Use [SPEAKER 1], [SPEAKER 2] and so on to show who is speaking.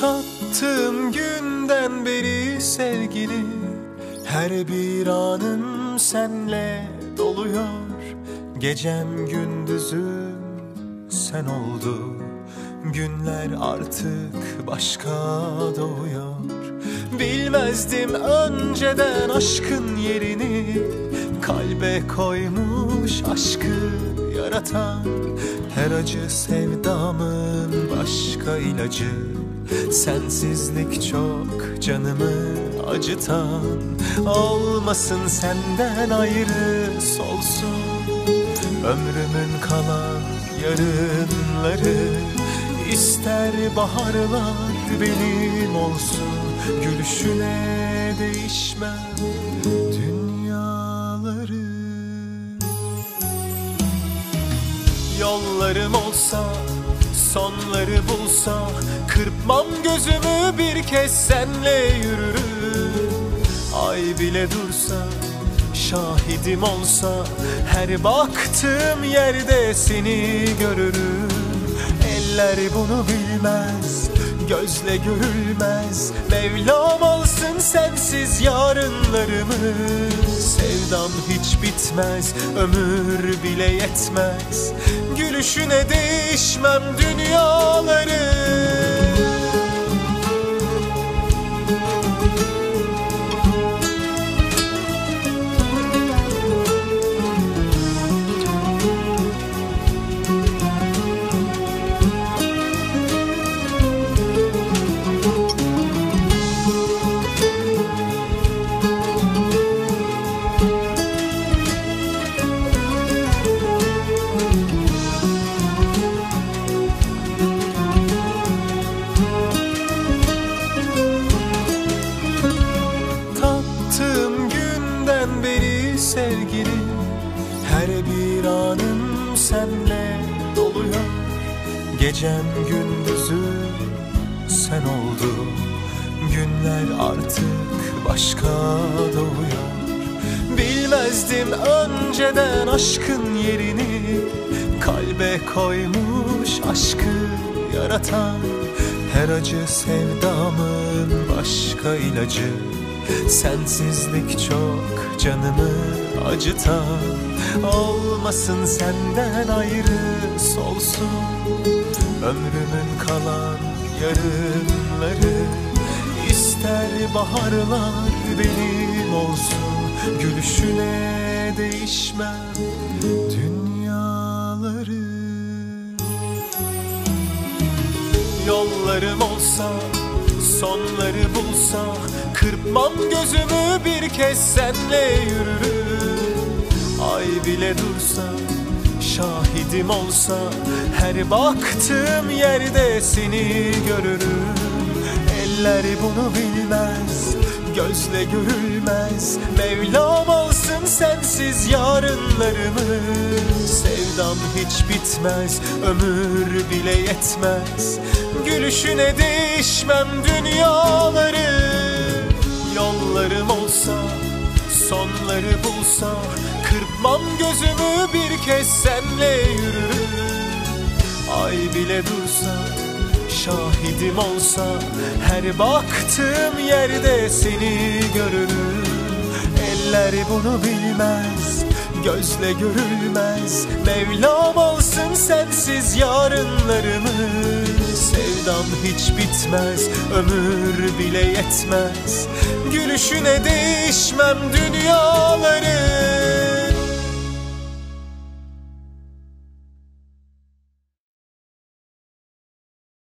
[SPEAKER 1] Tattığım günden beri sevgili Her bir anım senle doluyor. Gecem gündüzüm sen oldu Günler artık başka doğuyor. Bilmezdim önceden aşkın yerini Kalbe koymuş aşkı yaratan Her acı sevdamın başka ilacı. Sensizlik çok canımı acıtan Olmasın senden ayrı solsun Ömrümün kalan yarınları. İster baharlar benim olsun Gülüşüne değişmem olsa sonları bulsa Kırpmam gözümü bir kez senle yürürüm. Ay bile dursa şahidim olsa Her baktığım yerde seni görürüm. Eller bunu bilmez Gözle görülmez. Mevlam alsın sensiz yarınlarımı Sevdam hiç bitmez Ömür bile yetmez. Gülüşüne değişmem dünyaları günden beri sevgili Her bir anım senle doluyor. Gecem gündüzüm sen oldun Günler artık başka doğuyor. Bilmezdim önceden aşkın yerini Kalbe koymuş aşkı yaratan. Her acı sevdamın başka ilacı Sensizlik çok canımı acıtan Olmasın senden ayrı solsun Ömrümün kalan yarınları. İster baharlar benim olsun Gülüşüne değişmem dünyaları. Yollarım olsa sonları bulsa Kırpmam gözümü bir kez senle yürürüm. Ay bile dursa şahidim olsa Her baktığım yerde seni görürüm. Eller bunu bilmez Gözle görülmez. Mevlam alsın sensiz yarınlarımı Sevdam hiç bitmez Ömür bile yetmez. Gülüşüne değişmem dünyaları olsa Sonları bulsa Kırpmam gözümü bir kez senle yürürüm. Ay bile dursa Şahidim olsa her baktığım yerde seni görürüm. Eller bunu bilmez gözle görülmez Mevlam alsın sensiz yarınlarımı Sevdam hiç bitmez ömür bile yetmez. Gülüşüne değişmem dünyaları